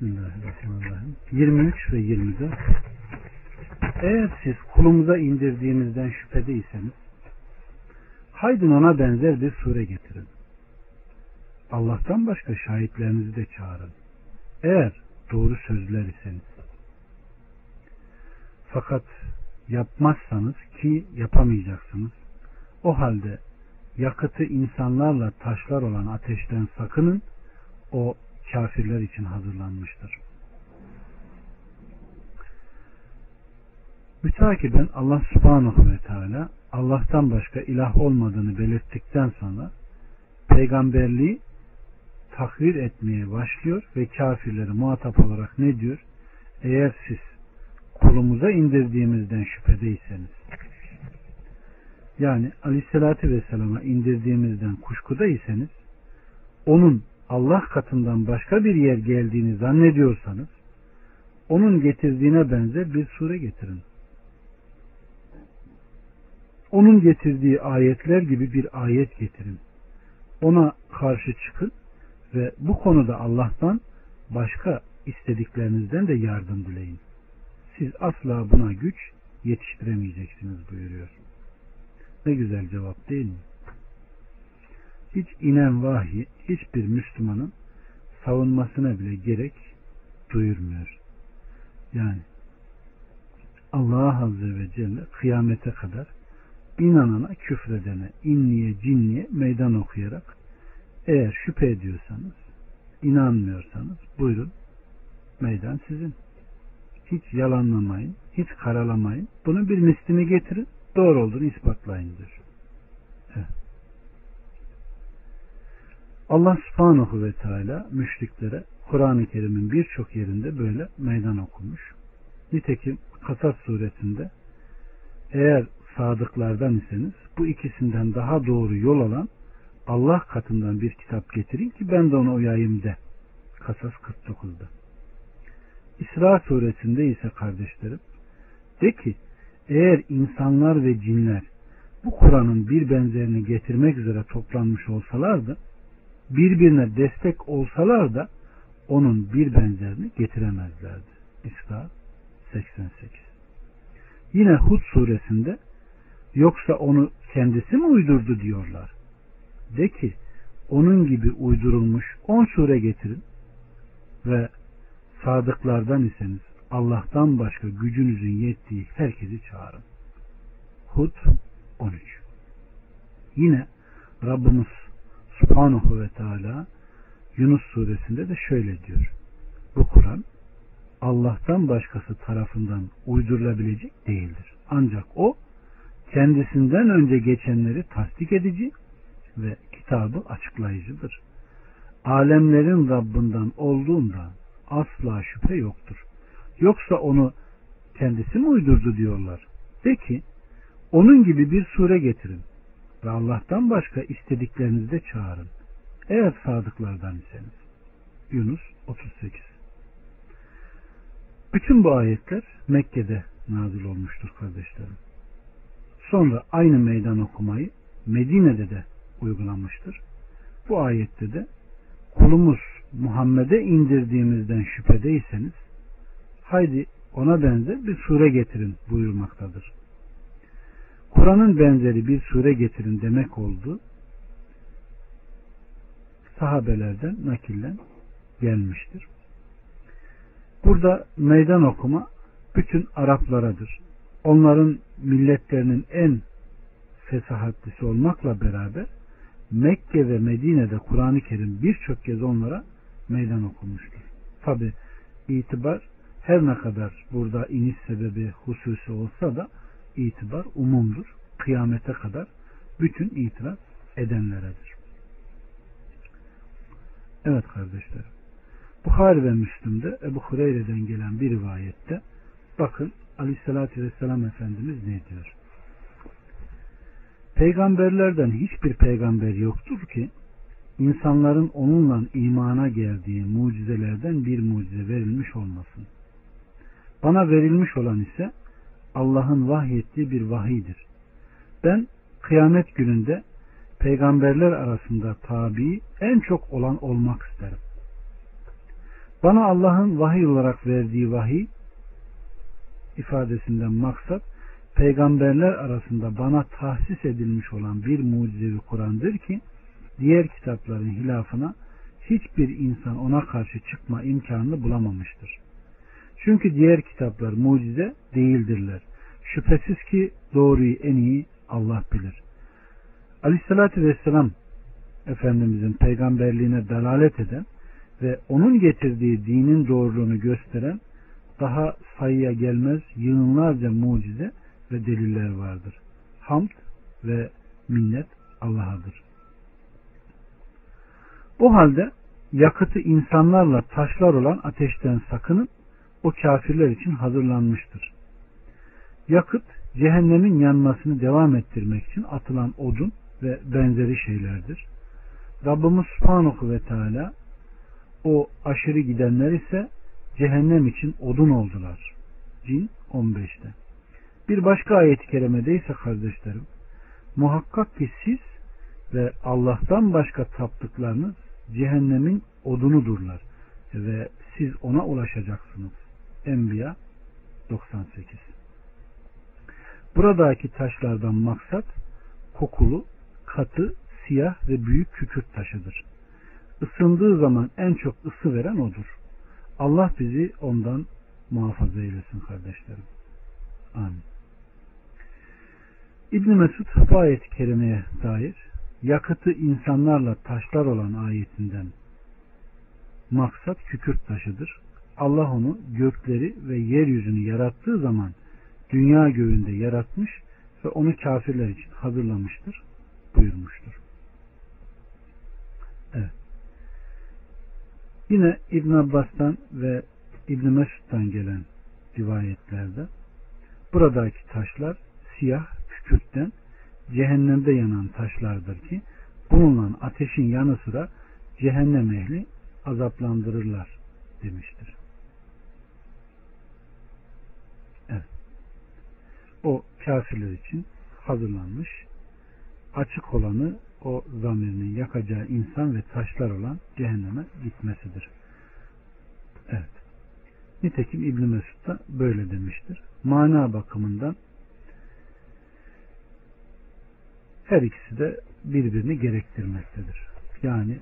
Bismillahirrahmanirrahim. 23 ve 24 Eğer siz kulumuza indirdiğimizden şüphedeyseniz haydin ona benzer bir sure getirin. Allah'tan başka şahitlerinizi de çağırın. Eğer doğru sözler iseniz. Fakat yapmazsanız ki yapamayacaksınız. O halde yakıtı insanlarla taşlar olan ateşten sakının. O kafirler için hazırlanmıştır. Mütakiben Allah subhanahu ve teala Allah'tan başka ilah olmadığını belirttikten sonra peygamberliği takvir etmeye başlıyor ve kafirleri muhatap olarak ne diyor? Eğer siz kulumuza indirdiğimizden şüphedeyseniz yani aleyhissalatü vesselama indirdiğimizden kuşkudaysanız onun Allah katından başka bir yer geldiğini zannediyorsanız onun getirdiğine benzer bir sure getirin. Onun getirdiği ayetler gibi bir ayet getirin. Ona karşı çıkın ve bu konuda Allah'tan başka istediklerinizden de yardım dileyin. Siz asla buna güç yetiştiremeyeceksiniz buyuruyor. Ne güzel cevap değil mi? Hiç inen vahiy hiçbir Müslümanın savunmasına bile gerek duyurmuyor. Yani Allah Azze ve Celle kıyamete kadar inanana küfredene, inniye, cinniye meydan okuyarak eğer şüphe ediyorsanız, inanmıyorsanız buyurun meydan sizin. Hiç yalanlamayın, hiç karalamayın. Bunun bir mislini getirin, doğru olduğunu ispatlayın diyor. Evet. Allah subhanahu ve teala müşriklere Kur'an-ı Kerim'in birçok yerinde böyle meydan okumuş. Nitekim Kasas suresinde eğer sadıklardan iseniz bu ikisinden daha doğru yol alan Allah katından bir kitap getirin ki ben de onu uyayım de. Kasas 49'da. İsra suresinde ise kardeşlerim de ki eğer insanlar ve cinler bu Kur'an'ın bir benzerini getirmek üzere toplanmış olsalardı birbirine destek olsalar da onun bir benzerini getiremezlerdi. İsra 88 Yine Hud suresinde yoksa onu kendisi mi uydurdu diyorlar. De ki onun gibi uydurulmuş on sure getirin ve sadıklardan iseniz Allah'tan başka gücünüzün yettiği herkesi çağırın. Hud 13 Yine Rabbimiz Subhanahu ve Teala Yunus suresinde de şöyle diyor. Bu Kur'an Allah'tan başkası tarafından uydurulabilecek değildir. Ancak o kendisinden önce geçenleri tasdik edici ve kitabı açıklayıcıdır. Alemlerin Rabbinden olduğunda asla şüphe yoktur. Yoksa onu kendisi mi uydurdu diyorlar. De ki onun gibi bir sure getirin ve Allah'tan başka istediklerinizi de çağırın. Eğer sadıklardan iseniz. Yunus 38 Bütün bu ayetler Mekke'de nazil olmuştur kardeşlerim. Sonra aynı meydan okumayı Medine'de de uygulanmıştır. Bu ayette de kulumuz Muhammed'e indirdiğimizden şüphedeyseniz haydi ona benzer bir sure getirin buyurmaktadır. Kur'an'ın benzeri bir sure getirin demek oldu. Sahabelerden nakillen gelmiştir. Burada meydan okuma bütün Araplaradır. Onların milletlerinin en fesahatlisi olmakla beraber Mekke ve Medine'de Kur'an-ı Kerim birçok kez onlara meydan okumuştur. Tabi itibar her ne kadar burada iniş sebebi hususi olsa da itibar umumdur. Kıyamete kadar bütün itiraz edenleredir. Evet kardeşlerim. Bukhari ve Müslüm'de Ebu Hureyre'den gelen bir rivayette bakın Aleyhisselatü Vesselam Efendimiz ne diyor? Peygamberlerden hiçbir peygamber yoktur ki insanların onunla imana geldiği mucizelerden bir mucize verilmiş olmasın. Bana verilmiş olan ise Allah'ın vahyettiği bir vahidir. Ben kıyamet gününde peygamberler arasında tabi en çok olan olmak isterim. Bana Allah'ın vahiy olarak verdiği vahiy ifadesinden maksat peygamberler arasında bana tahsis edilmiş olan bir mucizevi Kur'an'dır ki diğer kitapların hilafına hiçbir insan ona karşı çıkma imkanını bulamamıştır. Çünkü diğer kitaplar mucize değildirler. Şüphesiz ki doğruyu en iyi Allah bilir. Aleyhissalatü vesselam Efendimizin peygamberliğine dalalet eden ve onun getirdiği dinin doğruluğunu gösteren daha sayıya gelmez yığınlarca mucize ve deliller vardır. Hamd ve minnet Allah'adır. O halde yakıtı insanlarla taşlar olan ateşten sakının o kafirler için hazırlanmıştır. Yakıt cehennemin yanmasını devam ettirmek için atılan odun ve benzeri şeylerdir. Rabbimiz Subhanahu ve Teala o aşırı gidenler ise cehennem için odun oldular. Cin 15'te. Bir başka ayet-i kerimede ise kardeşlerim muhakkak ki siz ve Allah'tan başka taptıklarınız cehennemin odunudurlar ve siz ona ulaşacaksınız. Enbiya 98 Buradaki taşlardan maksat kokulu, katı, siyah ve büyük kükürt taşıdır. Isındığı zaman en çok ısı veren odur. Allah bizi ondan muhafaza eylesin kardeşlerim. Amin. İbn Mesud ayet-i kerimeye dair yakıtı insanlarla taşlar olan ayetinden maksat kükürt taşıdır. Allah onu gökleri ve yeryüzünü yarattığı zaman dünya göğünde yaratmış ve onu kafirler için hazırlamıştır buyurmuştur. Evet. Yine İbn Abbas'tan ve İbn Mesud'dan gelen rivayetlerde buradaki taşlar siyah kükürtten cehennemde yanan taşlardır ki bununla ateşin yanı sıra cehennem ehli azaplandırırlar demiştir. Evet. O kafirler için hazırlanmış açık olanı o zamirinin yakacağı insan ve taşlar olan cehenneme gitmesidir. Evet. Nitekim İbn Mesud da böyle demiştir. Mana bakımından her ikisi de birbirini gerektirmektedir. Yani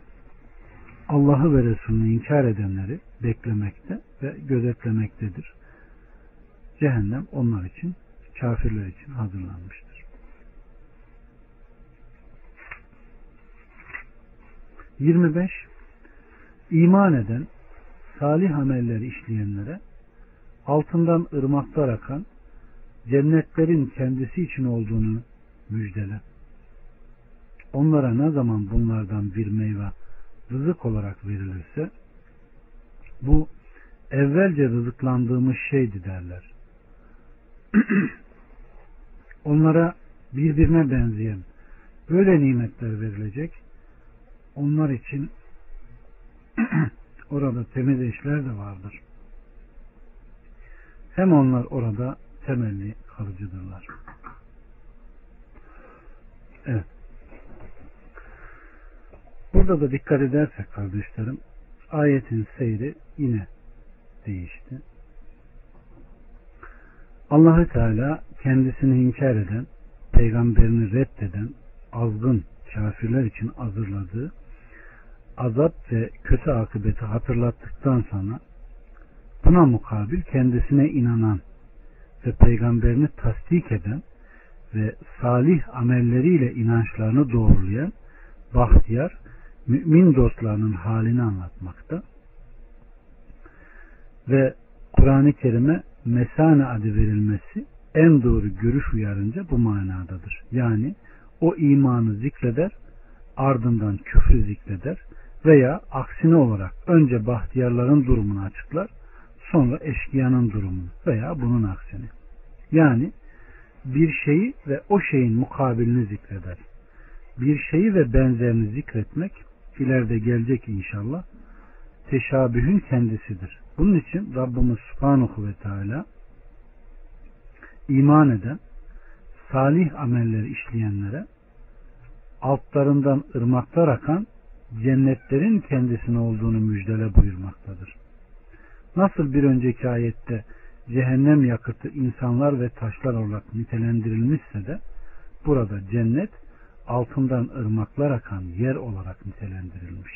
Allah'ı ve Resulünü inkar edenleri beklemekte ve gözetlemektedir. Cehennem onlar için, kafirler için hazırlanmıştır. 25. İman eden, salih amelleri işleyenlere altından ırmaklar akan cennetlerin kendisi için olduğunu müjdele. Onlara ne zaman bunlardan bir meyve rızık olarak verilirse bu evvelce rızıklandığımız şeydi derler. Onlara birbirine benzeyen böyle nimetler verilecek. Onlar için orada temiz eşler de vardır. Hem onlar orada temelli kalıcıdırlar. Evet. Burada da dikkat edersek kardeşlerim ayetin seyri yine değişti. Allahü Teala kendisini inkar eden, peygamberini reddeden azgın kafirler için hazırladığı azap ve kötü akıbeti hatırlattıktan sonra buna mukabil kendisine inanan ve peygamberini tasdik eden ve salih amelleriyle inançlarını doğrulayan bahtiyar mümin dostlarının halini anlatmakta ve Kur'an-ı Kerim'e mesane adı verilmesi en doğru görüş uyarınca bu manadadır. Yani o imanı zikreder ardından küfrü zikreder veya aksine olarak önce bahtiyarların durumunu açıklar sonra eşkıyanın durumunu veya bunun aksini. Yani bir şeyi ve o şeyin mukabilini zikreder. Bir şeyi ve benzerini zikretmek ileride gelecek inşallah teşabühün kendisidir. Bunun için Rabbimiz Subhanahu ve Teala iman eden salih amelleri işleyenlere altlarından ırmaklar akan cennetlerin kendisine olduğunu müjdele buyurmaktadır. Nasıl bir önceki ayette cehennem yakıtı insanlar ve taşlar olarak nitelendirilmişse de burada cennet altından ırmaklar akan yer olarak nitelendirilmiş.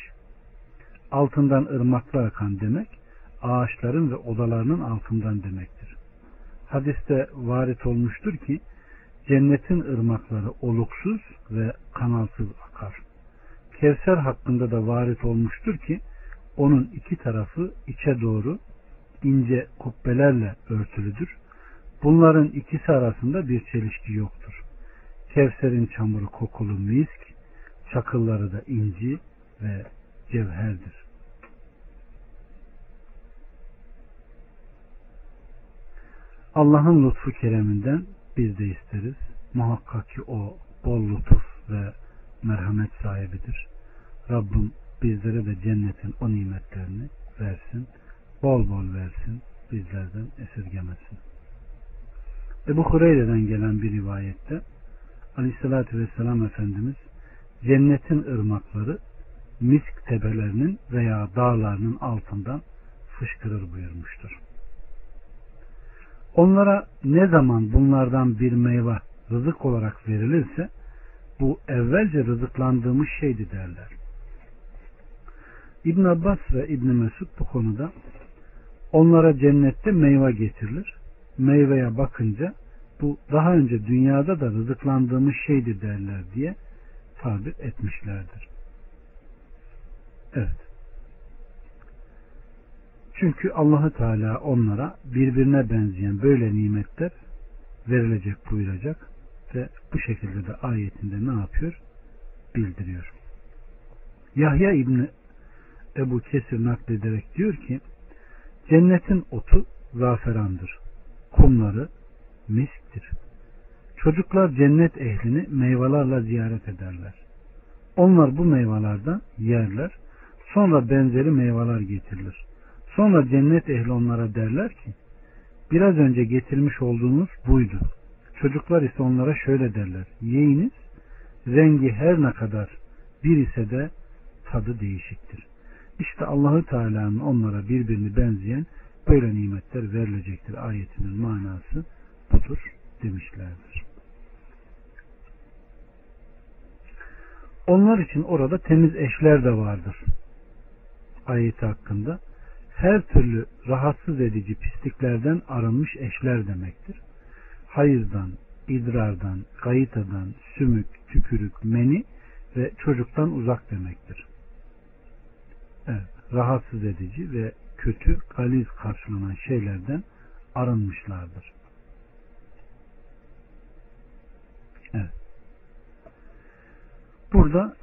Altından ırmaklar akan demek ağaçların ve odalarının altından demektir. Hadiste varit olmuştur ki cennetin ırmakları oluksuz ve kanalsız akar. Kevser hakkında da varit olmuştur ki onun iki tarafı içe doğru ince kubbelerle örtülüdür. Bunların ikisi arasında bir çelişki yoktur. Kevser'in çamuru kokulu misk, çakılları da inci ve cevherdir. Allah'ın lütfu kereminden biz de isteriz. Muhakkak ki o bol lütuf ve merhamet sahibidir. Rabbim bizlere de cennetin o nimetlerini versin. Bol bol versin. Bizlerden esirgemesin. Ebu Hureyre'den gelen bir rivayette Aleyhisselatü Vesselam Efendimiz cennetin ırmakları misk tepelerinin veya dağlarının altından fışkırır buyurmuştur. Onlara ne zaman bunlardan bir meyve rızık olarak verilirse bu evvelce rızıklandığımız şeydi derler. İbn Abbas ve İbn Mesud bu konuda onlara cennette meyve getirilir. Meyveye bakınca bu daha önce dünyada da rızıklandığımız şeydi derler diye tabir etmişlerdir. Evet. Çünkü Allahu Teala onlara birbirine benzeyen böyle nimetler verilecek buyuracak ve bu şekilde de ayetinde ne yapıyor? Bildiriyor. Yahya İbni Ebu Kesir naklederek diyor ki cennetin otu zaferandır. Kumları misktir. Çocuklar cennet ehlini meyvelerle ziyaret ederler. Onlar bu meyvelerden yerler. Sonra benzeri meyveler getirilir. Sonra cennet ehli onlara derler ki biraz önce getirmiş olduğunuz buydu. Çocuklar ise onlara şöyle derler. Yiyiniz rengi her ne kadar bir ise de tadı değişiktir. İşte Allahü Teala'nın onlara birbirini benzeyen böyle nimetler verilecektir ayetinin manası budur demişlerdir. Onlar için orada temiz eşler de vardır. Ayeti hakkında her türlü rahatsız edici pisliklerden arınmış eşler demektir. Hayızdan, idrardan, gayitadan, sümük, tükürük, meni ve çocuktan uzak demektir. Evet, rahatsız edici ve kötü, galiz karşılanan şeylerden arınmışlardır. Evet. Burada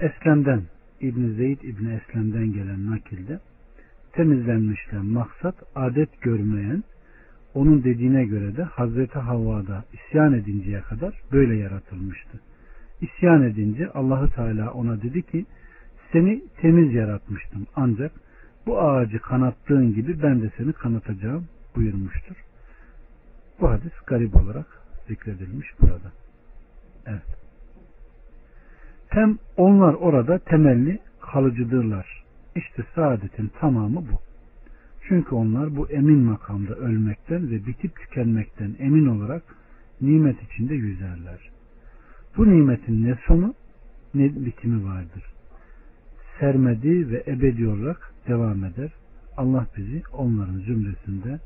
Eslem'den İbn Zeyd İbn Eslem'den gelen nakilde temizlenmişler. Maksat adet görmeyen onun dediğine göre de Hazreti Havva'da isyan edinceye kadar böyle yaratılmıştı. İsyan edince Allahu Teala ona dedi ki seni temiz yaratmıştım ancak bu ağacı kanattığın gibi ben de seni kanatacağım buyurmuştur. Bu hadis garip olarak zikredilmiş burada. Evet. Hem onlar orada temelli kalıcıdırlar. İşte saadetin tamamı bu. Çünkü onlar bu emin makamda ölmekten ve bitip tükenmekten emin olarak nimet içinde yüzerler. Bu nimetin ne sonu ne bitimi vardır. Sermedi ve ebedi olarak devam eder. Allah bizi onların zümresinde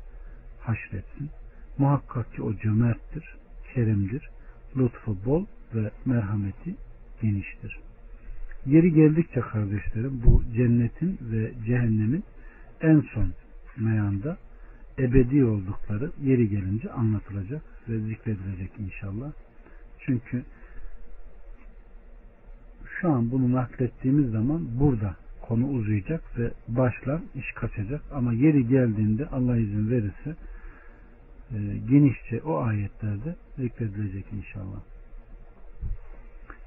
haşretsin. Muhakkak ki o cömerttir, kerimdir, lütfu bol ve merhameti geniştir. Yeri geldikçe kardeşlerim bu cennetin ve cehennemin en son meyanda ebedi oldukları yeri gelince anlatılacak ve zikredilecek inşallah. Çünkü şu an bunu naklettiğimiz zaman burada konu uzayacak ve başlar iş kaçacak ama yeri geldiğinde Allah izin verirse e, genişçe o ayetlerde zikredilecek inşallah.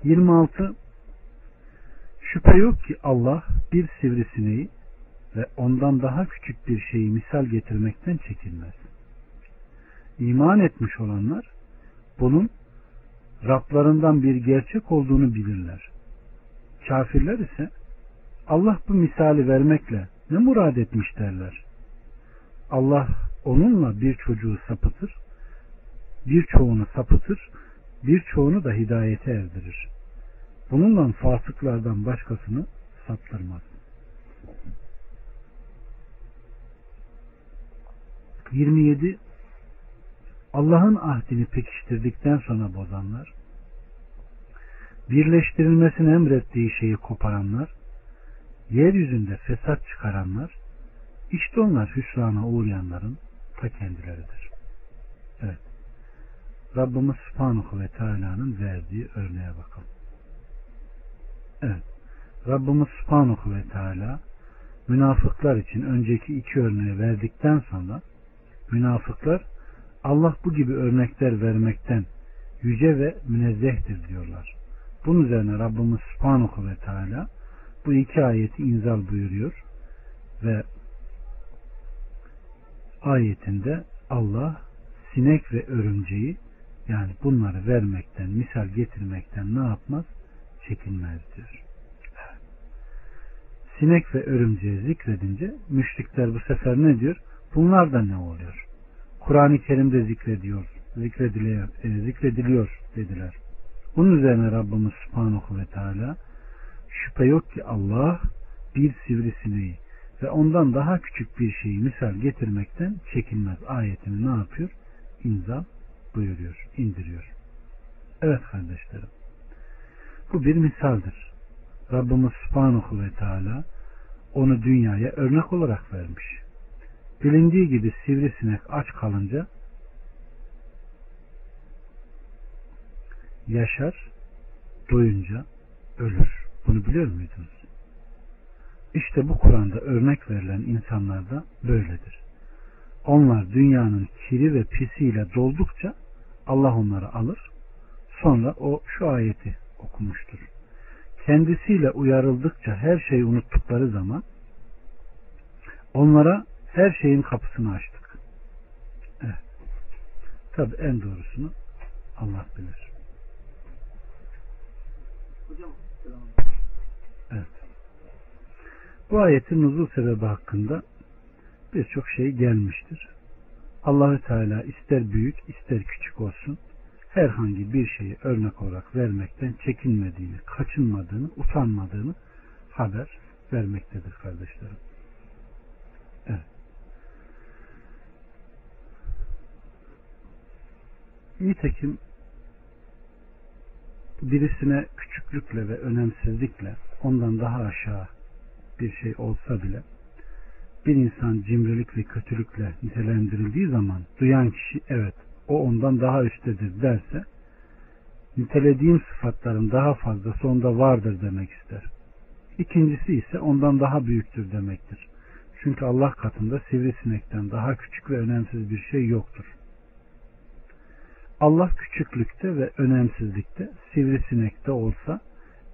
26 Şüphe yok ki Allah bir sivrisineği ve ondan daha küçük bir şeyi misal getirmekten çekinmez. İman etmiş olanlar bunun Rablarından bir gerçek olduğunu bilirler. Kafirler ise Allah bu misali vermekle ne murad etmiş derler. Allah onunla bir çocuğu sapıtır, birçoğunu sapıtır, birçoğunu da hidayete erdirir. Bununla fasıklardan başkasını saptırmaz. 27 Allah'ın ahdini pekiştirdikten sonra bozanlar, birleştirilmesini emrettiği şeyi koparanlar, yeryüzünde fesat çıkaranlar, işte onlar hüsrana uğrayanların ta kendileridir. Evet. Rabbimiz Subhanahu ve Teala'nın verdiği örneğe bakalım. Evet. Rabbimiz Subhanahu ve Teala münafıklar için önceki iki örneği verdikten sonra münafıklar Allah bu gibi örnekler vermekten yüce ve münezzehtir diyorlar. Bunun üzerine Rabbimiz Subhanahu ve Teala bu iki ayeti inzal buyuruyor ve ayetinde Allah sinek ve örümceği yani bunları vermekten, misal getirmekten ne yapmaz? Çekinmez diyor. Sinek ve örümceği zikredince müşrikler bu sefer ne diyor? Bunlar da ne oluyor? Kur'an-ı Kerim'de zikrediyor, zikrediliyor, e, zikrediliyor dediler. Bunun üzerine Rabbimiz Subhanahu ve Teala şüphe yok ki Allah bir sivrisineği ve ondan daha küçük bir şeyi misal getirmekten çekinmez ayetini ne yapıyor? İnzal buyuruyor, indiriyor. Evet kardeşlerim. Bu bir misaldir. Rabbimiz Subhanahu ve Teala onu dünyaya örnek olarak vermiş. Bilindiği gibi sivrisinek aç kalınca yaşar, doyunca ölür. Bunu biliyor muydunuz? İşte bu Kur'an'da örnek verilen insanlar da böyledir. Onlar dünyanın kiri ve pisiyle doldukça Allah onları alır. Sonra o şu ayeti okumuştur. Kendisiyle uyarıldıkça her şeyi unuttukları zaman onlara her şeyin kapısını açtık. Evet. Tabi en doğrusunu Allah bilir. Evet. Bu ayetin nuzul sebebi hakkında birçok şey gelmiştir. Allahü Teala ister büyük ister küçük olsun herhangi bir şeyi örnek olarak vermekten çekinmediğini, kaçınmadığını, utanmadığını haber vermektedir kardeşlerim. Evet. Nitekim birisine küçüklükle ve önemsizlikle ondan daha aşağı bir şey olsa bile bir insan cimrilik ve kötülükle nitelendirildiği zaman duyan kişi evet o ondan daha üsttedir derse nitelediğim sıfatların daha fazlası onda vardır demek ister. İkincisi ise ondan daha büyüktür demektir. Çünkü Allah katında sivrisinekten daha küçük ve önemsiz bir şey yoktur. Allah küçüklükte ve önemsizlikte sivrisinekte olsa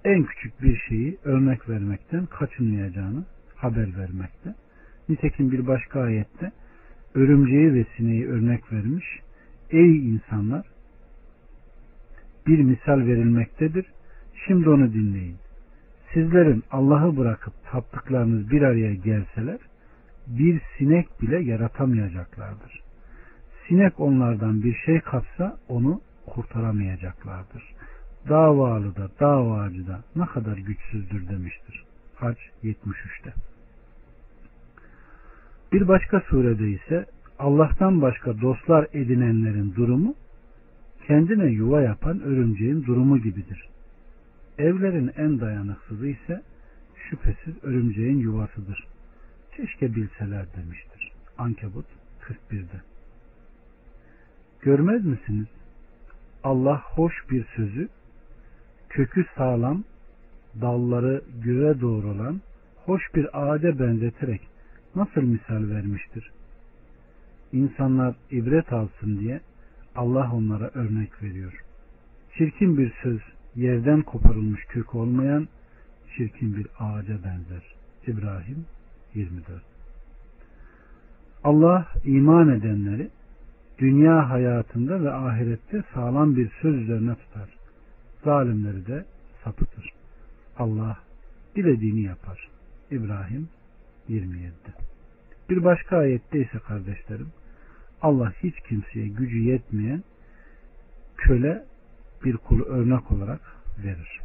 en küçük bir şeyi örnek vermekten kaçınmayacağını haber vermekte. Nitekim bir başka ayette örümceği ve sineği örnek vermiş. Ey insanlar bir misal verilmektedir. Şimdi onu dinleyin. Sizlerin Allah'ı bırakıp taptıklarınız bir araya gelseler bir sinek bile yaratamayacaklardır. Sinek onlardan bir şey kapsa onu kurtaramayacaklardır. Davalı da davacı da ne kadar güçsüzdür demiştir. Hac 73'te. Bir başka surede ise Allah'tan başka dostlar edinenlerin durumu kendine yuva yapan örümceğin durumu gibidir. Evlerin en dayanıksızı ise şüphesiz örümceğin yuvasıdır. Keşke bilseler demiştir. Ankebut 41'de. Görmez misiniz? Allah hoş bir sözü, kökü sağlam, dalları göğe doğrulan, hoş bir ağaca benzeterek nasıl misal vermiştir? İnsanlar ibret alsın diye Allah onlara örnek veriyor. Çirkin bir söz yerden koparılmış kök olmayan çirkin bir ağaca benzer. İbrahim 24 Allah iman edenleri dünya hayatında ve ahirette sağlam bir söz üzerine tutar. Zalimleri de sapıtır. Allah dilediğini yapar. İbrahim 27'de. Bir başka ayette ise kardeşlerim Allah hiç kimseye gücü yetmeyen köle bir kulu örnek olarak verir.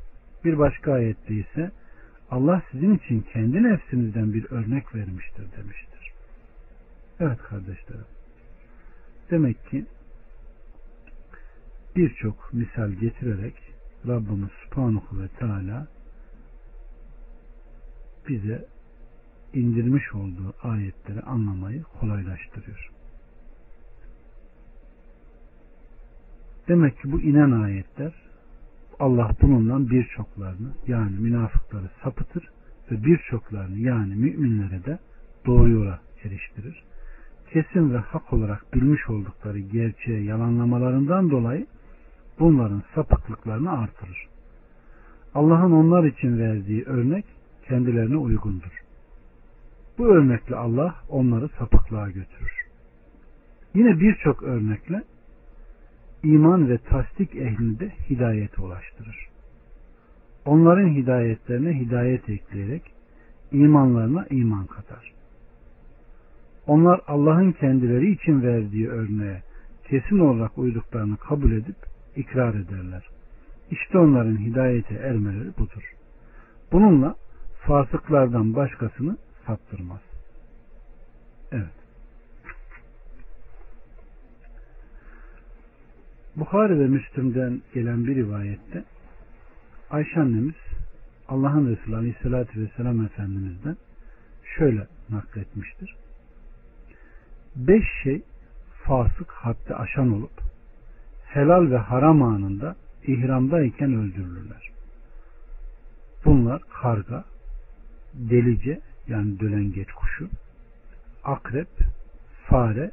Bir başka ayette ise Allah sizin için kendi nefsinizden bir örnek vermiştir demiştir. Evet kardeşlerim. Demek ki birçok misal getirerek Rabbimiz Subhanahu ve Teala bize indirmiş olduğu ayetleri anlamayı kolaylaştırıyor. Demek ki bu inen ayetler Allah bununla birçoklarını yani münafıkları sapıtır ve birçoklarını yani müminlere de doğru yola eriştirir. Kesin ve hak olarak bilmiş oldukları gerçeğe yalanlamalarından dolayı bunların sapıklıklarını artırır. Allah'ın onlar için verdiği örnek kendilerine uygundur. Bu örnekle Allah onları sapıklığa götürür. Yine birçok örnekle iman ve tasdik ehlini de hidayete ulaştırır. Onların hidayetlerine hidayet ekleyerek imanlarına iman katar. Onlar Allah'ın kendileri için verdiği örneğe kesin olarak uyduklarını kabul edip ikrar ederler. İşte onların hidayete ermeleri budur. Bununla fasıklardan başkasını saptırmaz. Evet. Bukhari ve Müslüm'den gelen bir rivayette Ayşe annemiz Allah'ın Resulü Aleyhisselatü Vesselam Efendimiz'den şöyle nakletmiştir. Beş şey fasık haddi aşan olup helal ve haram anında ihramdayken öldürülürler. Bunlar karga, delice yani dölengeç kuşu, akrep, fare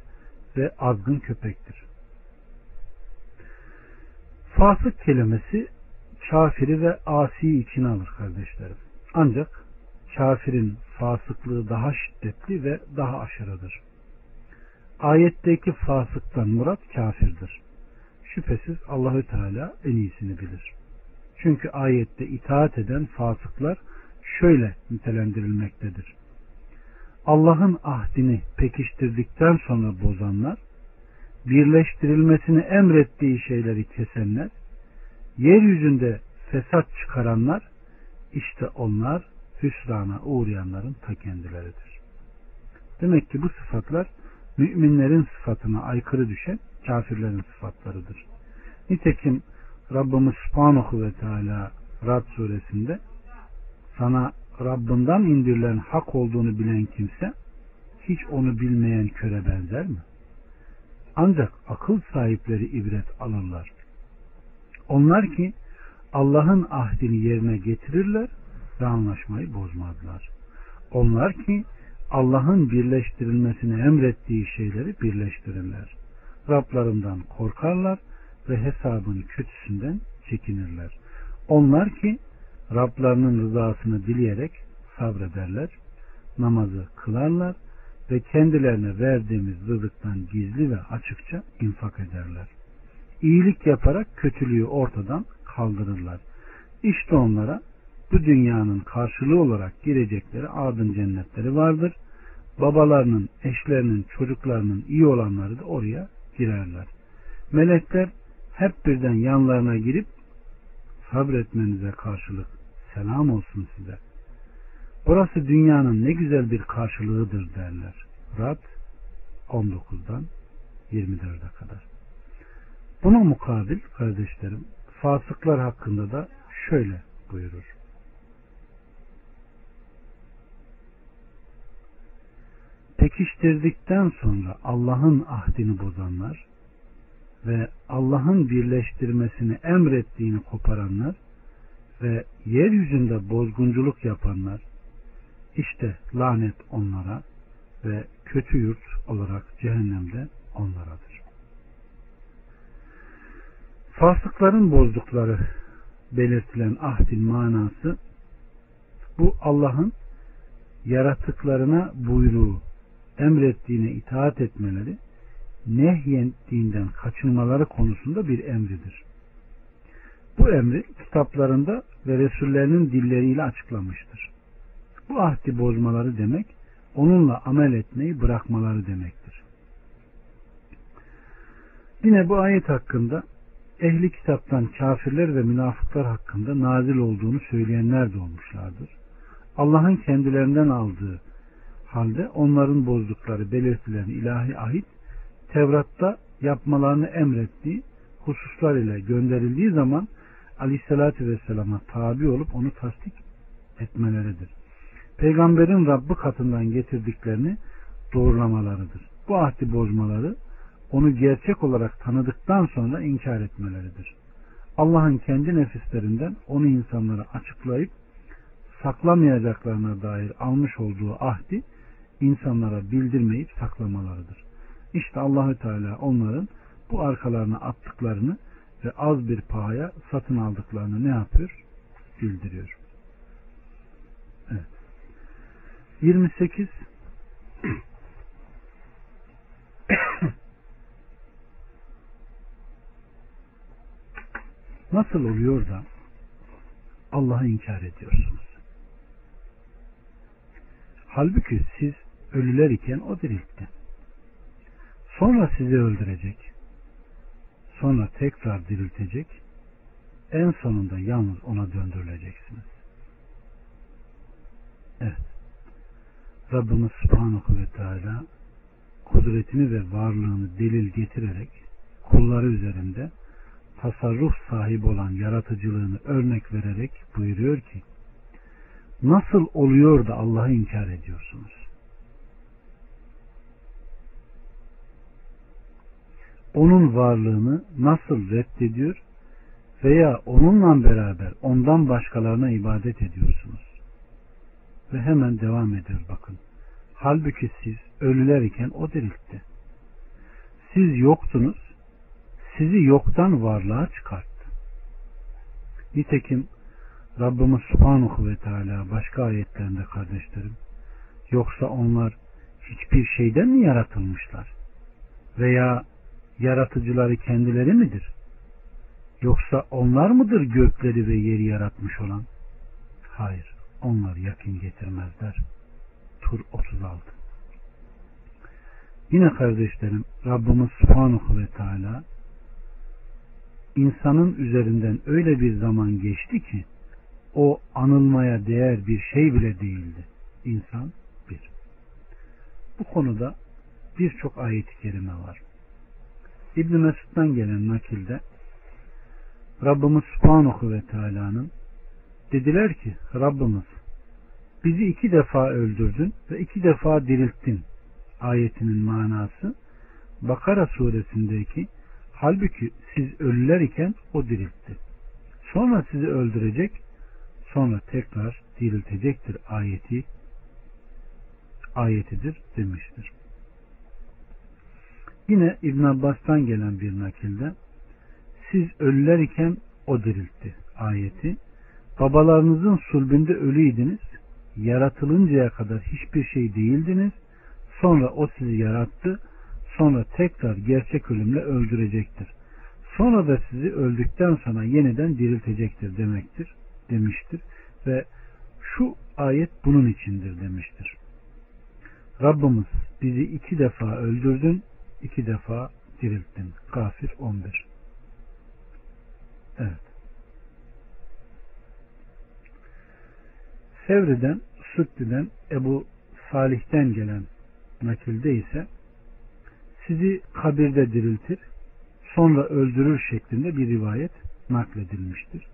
ve azgın köpektir. Fasık kelimesi kafiri ve asi için alır kardeşlerim. Ancak kafirin fasıklığı daha şiddetli ve daha aşırıdır. Ayetteki fasıktan murat kafirdir. Şüphesiz Allahü Teala en iyisini bilir. Çünkü ayette itaat eden fasıklar şöyle nitelendirilmektedir. Allah'ın ahdini pekiştirdikten sonra bozanlar, birleştirilmesini emrettiği şeyleri kesenler, yeryüzünde fesat çıkaranlar, işte onlar hüsrana uğrayanların ta kendileridir. Demek ki bu sıfatlar müminlerin sıfatına aykırı düşen kafirlerin sıfatlarıdır. Nitekim Rabbimiz Subhanahu ve Teala Rad suresinde sana Rabbinden indirilen hak olduğunu bilen kimse hiç onu bilmeyen köre benzer mi? Ancak akıl sahipleri ibret alırlar. Onlar ki Allah'ın ahdini yerine getirirler ve anlaşmayı bozmazlar. Onlar ki Allah'ın birleştirilmesini emrettiği şeyleri birleştirirler. Rablarından korkarlar ve hesabın kötüsünden çekinirler. Onlar ki Rablarının rızasını dileyerek sabrederler, namazı kılarlar ve kendilerine verdiğimiz rızıktan gizli ve açıkça infak ederler. İyilik yaparak kötülüğü ortadan kaldırırlar. İşte onlara bu dünyanın karşılığı olarak girecekleri adın cennetleri vardır. Babalarının, eşlerinin, çocuklarının iyi olanları da oraya girerler. Melekler hep birden yanlarına girip sabretmenize karşılık selam olsun size. Burası dünyanın ne güzel bir karşılığıdır derler. Rad 19'dan 24'e kadar. Buna mukabil kardeşlerim fasıklar hakkında da şöyle buyurur. Pekiştirdikten sonra Allah'ın ahdini bozanlar ve Allah'ın birleştirmesini emrettiğini koparanlar ve yeryüzünde bozgunculuk yapanlar işte lanet onlara ve kötü yurt olarak cehennemde onlaradır. Fasıkların bozdukları belirtilen ahdin manası bu Allah'ın yaratıklarına buyruğu, emrettiğine itaat etmeleri, nehyettiğinden kaçınmaları konusunda bir emridir. Bu emri kitaplarında ve Resullerinin dilleriyle açıklamıştır. Bu ahdi bozmaları demek onunla amel etmeyi bırakmaları demektir. Yine bu ayet hakkında ehli kitaptan kafirler ve münafıklar hakkında nazil olduğunu söyleyenler de olmuşlardır. Allah'ın kendilerinden aldığı halde onların bozdukları belirtilen ilahi ahit Tevrat'ta yapmalarını emrettiği hususlar ile gönderildiği zaman Aleyhisselatü Vesselam'a tabi olup onu tasdik etmeleridir. Peygamberin Rabbi katından getirdiklerini doğrulamalarıdır. Bu ahdi bozmaları onu gerçek olarak tanıdıktan sonra inkar etmeleridir. Allah'ın kendi nefislerinden onu insanlara açıklayıp saklamayacaklarına dair almış olduğu ahdi insanlara bildirmeyip saklamalarıdır. İşte Allahü Teala onların bu arkalarına attıklarını ve az bir pahaya satın aldıklarını ne yapıyor? Bildiriyor. Evet. 28 Nasıl oluyor da Allah'ı inkar ediyorsunuz? Halbuki siz ölüler iken o diriltti. Sonra sizi öldürecek. Sonra tekrar diriltecek. En sonunda yalnız ona döndürüleceksiniz. Evet. Rabbimiz Subhanahu ve Teala kudretini ve varlığını delil getirerek kulları üzerinde tasarruf sahibi olan yaratıcılığını örnek vererek buyuruyor ki nasıl oluyor da Allah'ı inkar ediyorsunuz? Onun varlığını nasıl reddediyor veya onunla beraber ondan başkalarına ibadet ediyorsunuz? Ve hemen devam ediyor bakın. Halbuki siz ölüler iken o diriltti. Siz yoktunuz, sizi yoktan varlığa çıkarttı. Nitekim Rabbimiz Subhanahu ve Teala başka ayetlerinde kardeşlerim yoksa onlar hiçbir şeyden mi yaratılmışlar? Veya yaratıcıları kendileri midir? Yoksa onlar mıdır gökleri ve yeri yaratmış olan? Hayır, onlar yakın getirmezler. Tur 36 Yine kardeşlerim Rabbimiz Subhanahu ve Teala insanın üzerinden öyle bir zaman geçti ki o anılmaya değer bir şey bile değildi. İnsan bir. Bu konuda birçok ayet-i kerime var. İbn Mesud'dan gelen nakilde Rabbimiz Subhanahu ve Teala'nın dediler ki Rabbimiz bizi iki defa öldürdün ve iki defa dirilttin ayetinin manası Bakara suresindeki halbuki siz ölüler iken o diriltti. Sonra sizi öldürecek sonra tekrar diriltecektir ayeti ayetidir demiştir. Yine İbn Abbas'tan gelen bir nakilde siz ölüler iken o diriltti ayeti babalarınızın sulbünde ölüydiniz yaratılıncaya kadar hiçbir şey değildiniz sonra o sizi yarattı sonra tekrar gerçek ölümle öldürecektir. Sonra da sizi öldükten sonra yeniden diriltecektir demektir demiştir ve şu ayet bunun içindir demiştir. Rabbimiz bizi iki defa öldürdün, iki defa dirilttin. Kafir 11. Evet. Sevri'den, Sütli'den, Ebu Salih'ten gelen nakilde ise sizi kabirde diriltir, sonra öldürür şeklinde bir rivayet nakledilmiştir.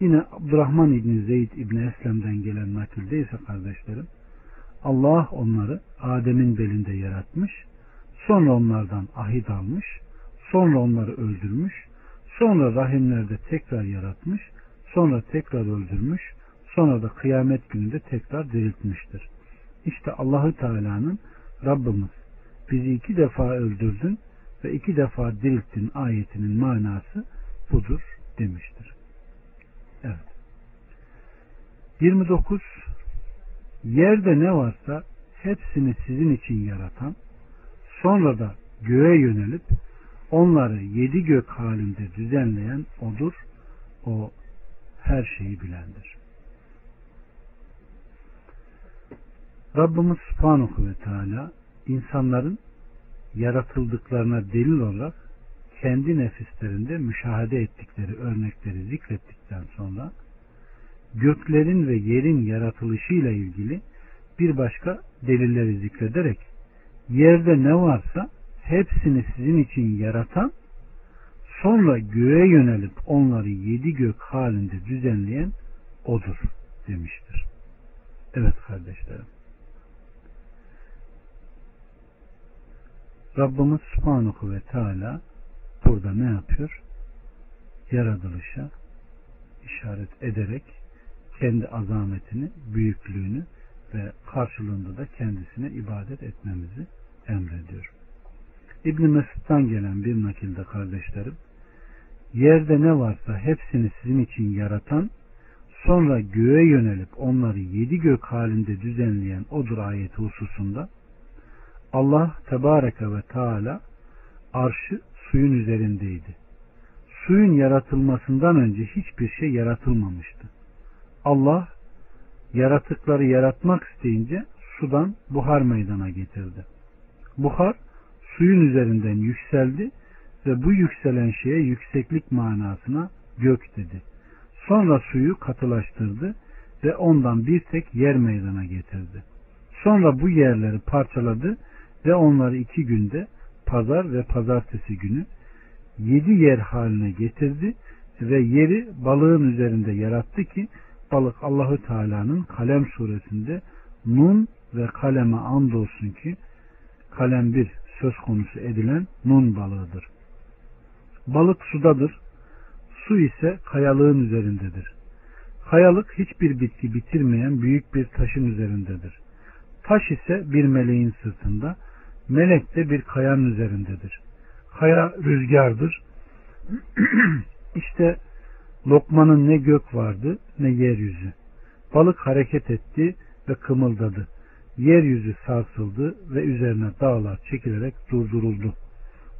Yine Abdurrahman İbni Zeyd İbni Eslem'den gelen nakilde ise kardeşlerim Allah onları Adem'in belinde yaratmış, sonra onlardan ahit almış, sonra onları öldürmüş, sonra rahimlerde tekrar yaratmış, sonra tekrar öldürmüş, sonra da kıyamet gününde tekrar diriltmiştir. İşte Allahü Teala'nın Rabbimiz bizi iki defa öldürdün ve iki defa dirilttin ayetinin manası budur demiştir. Evet. 29 Yerde ne varsa hepsini sizin için yaratan, sonra da göğe yönelip onları yedi gök halinde düzenleyen odur. O her şeyi bilendir. Rabbimiz Subhanahu ve Teala insanların yaratıldıklarına delil olarak kendi nefislerinde müşahede ettikleri örnekleri zikrettikten sonra göklerin ve yerin yaratılışıyla ilgili bir başka delilleri zikrederek yerde ne varsa hepsini sizin için yaratan sonra göğe yönelip onları yedi gök halinde düzenleyen odur demiştir. Evet kardeşlerim. Rabbimiz Subhanahu ve Teala burada ne yapıyor? Yaratılışa işaret ederek kendi azametini, büyüklüğünü ve karşılığında da kendisine ibadet etmemizi emrediyor. İbn Mesud'dan gelen bir nakilde kardeşlerim, yerde ne varsa hepsini sizin için yaratan, sonra göğe yönelip onları yedi gök halinde düzenleyen odur ayeti hususunda Allah Tebareke ve Teala arşı suyun üzerindeydi. Suyun yaratılmasından önce hiçbir şey yaratılmamıştı. Allah yaratıkları yaratmak isteyince sudan buhar meydana getirdi. Buhar suyun üzerinden yükseldi ve bu yükselen şeye yükseklik manasına gök dedi. Sonra suyu katılaştırdı ve ondan bir tek yer meydana getirdi. Sonra bu yerleri parçaladı ve onları iki günde pazar ve pazartesi günü yedi yer haline getirdi ve yeri balığın üzerinde yarattı ki balık Allahü Teala'nın kalem suresinde nun ve kaleme andolsun ki kalem bir söz konusu edilen nun balığıdır. Balık sudadır. Su ise kayalığın üzerindedir. Kayalık hiçbir bitki bitirmeyen büyük bir taşın üzerindedir. Taş ise bir meleğin sırtında, melek de bir kayanın üzerindedir. Kaya rüzgardır. İşte Lokmanın ne gök vardı ne yeryüzü. Balık hareket etti ve kımıldadı. Yeryüzü sarsıldı ve üzerine dağlar çekilerek durduruldu.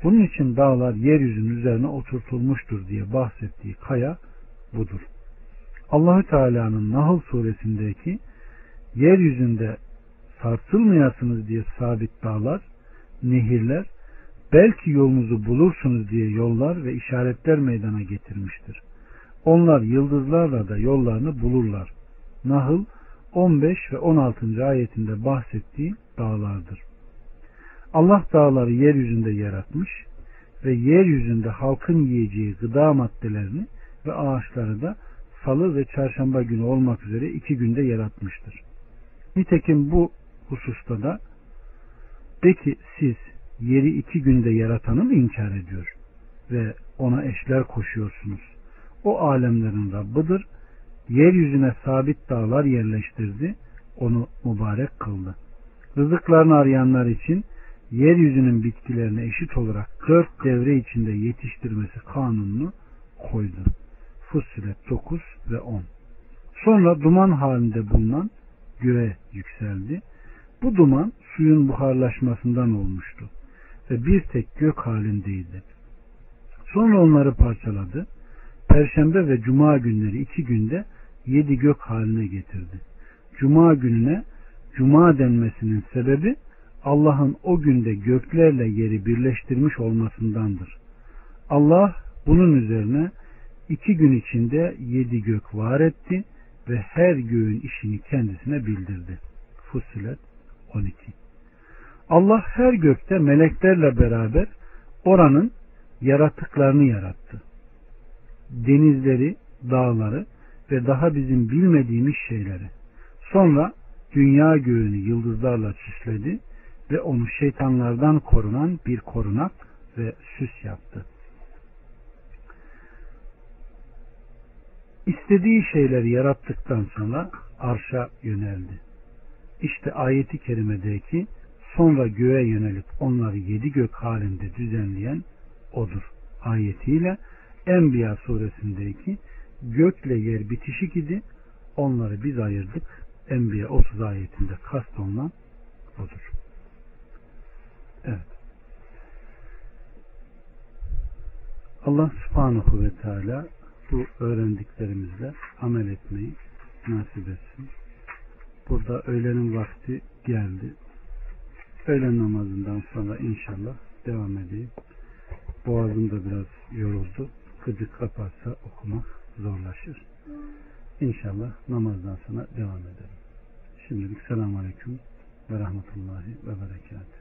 Bunun için dağlar yeryüzünün üzerine oturtulmuştur diye bahsettiği kaya budur. Allahü Teala'nın Nahl suresindeki yeryüzünde sarsılmayasınız diye sabit dağlar, nehirler, belki yolunuzu bulursunuz diye yollar ve işaretler meydana getirmiştir. Onlar yıldızlarla da yollarını bulurlar. Nahl 15 ve 16. ayetinde bahsettiği dağlardır. Allah dağları yeryüzünde yaratmış ve yeryüzünde halkın yiyeceği gıda maddelerini ve ağaçları da salı ve çarşamba günü olmak üzere iki günde yaratmıştır. Nitekim bu hususta da de ki siz yeri iki günde yaratanı mı inkar ediyor ve ona eşler koşuyorsunuz? O alemlerin Rabbidir. Yeryüzüne sabit dağlar yerleştirdi. Onu mübarek kıldı. Rızıklarını arayanlar için yeryüzünün bitkilerine eşit olarak dört devre içinde yetiştirmesi kanununu koydu. Fussilet 9 ve 10. Sonra duman halinde bulunan göğe yükseldi. Bu duman suyun buharlaşmasından olmuştu ve bir tek gök halindeydi. Sonra onları parçaladı. Perşembe ve Cuma günleri iki günde yedi gök haline getirdi. Cuma gününe Cuma denmesinin sebebi Allah'ın o günde göklerle yeri birleştirmiş olmasındandır. Allah bunun üzerine iki gün içinde yedi gök var etti ve her göğün işini kendisine bildirdi. Fussilet 12 Allah her gökte meleklerle beraber oranın yaratıklarını yarattı. Denizleri, dağları ve daha bizim bilmediğimiz şeyleri. Sonra dünya göğünü yıldızlarla süsledi ve onu şeytanlardan korunan bir korunak ve süs yaptı. İstediği şeyleri yarattıktan sonra arşa yöneldi. İşte ayeti kerimedeki sonra göğe yönelip onları yedi gök halinde düzenleyen odur. Ayetiyle Enbiya suresindeki gökle yer bitişik idi. Onları biz ayırdık. Enbiya 30 ayetinde kast olunan odur. Evet. Allah subhanahu ve teala bu öğrendiklerimizle amel etmeyi nasip etsin. Burada öğlenin vakti geldi. Öğlen namazından sonra inşallah devam edeyim. Boğazım da biraz yoruldu. Gıcık kaparsa okumak zorlaşır. İnşallah namazdan sonra devam edelim. Şimdilik selamun aleyküm ve rahmetullahi ve berekatuhu.